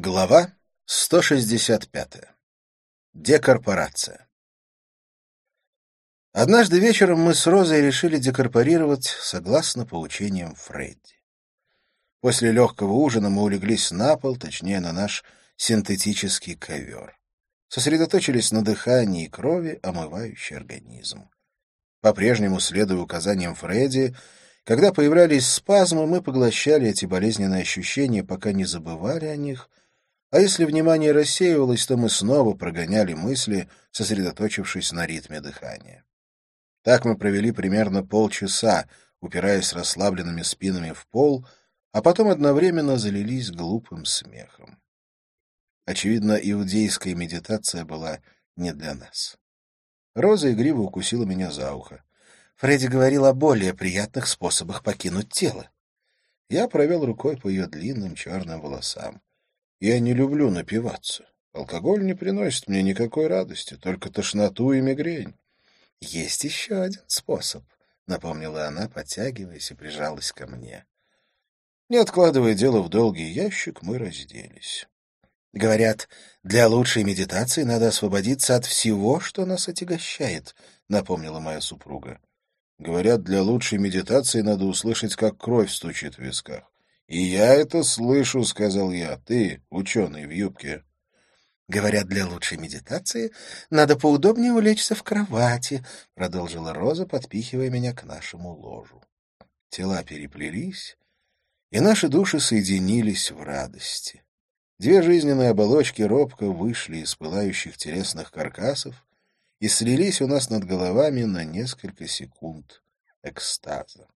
Глава 165. Декорпорация. Однажды вечером мы с Розой решили декорпорировать согласно поучениям Фредди. После легкого ужина мы улеглись на пол, точнее, на наш синтетический ковер. Сосредоточились на дыхании и крови, омывающей организм. По-прежнему, следуя указаниям Фредди, когда появлялись спазмы, мы поглощали эти болезненные ощущения, пока не забывали о них — а если внимание рассеивалось, то мы снова прогоняли мысли, сосредоточившись на ритме дыхания. Так мы провели примерно полчаса, упираясь расслабленными спинами в пол, а потом одновременно залились глупым смехом. Очевидно, иудейская медитация была не для нас. Роза игриво укусила меня за ухо. Фредди говорил о более приятных способах покинуть тело. Я провел рукой по ее длинным черным волосам. Я не люблю напиваться. Алкоголь не приносит мне никакой радости, только тошноту и мигрень. — Есть еще один способ, — напомнила она, подтягиваясь и прижалась ко мне. Не откладывая дело в долгий ящик, мы разделись. Говорят, для лучшей медитации надо освободиться от всего, что нас отягощает, — напомнила моя супруга. Говорят, для лучшей медитации надо услышать, как кровь стучит в висках. «И я это слышу», — сказал я. «Ты, ученый в юбке». «Говорят, для лучшей медитации надо поудобнее улечься в кровати», — продолжила Роза, подпихивая меня к нашему ложу. Тела переплелись, и наши души соединились в радости. Две жизненные оболочки робко вышли из пылающих телесных каркасов и слились у нас над головами на несколько секунд экстаза.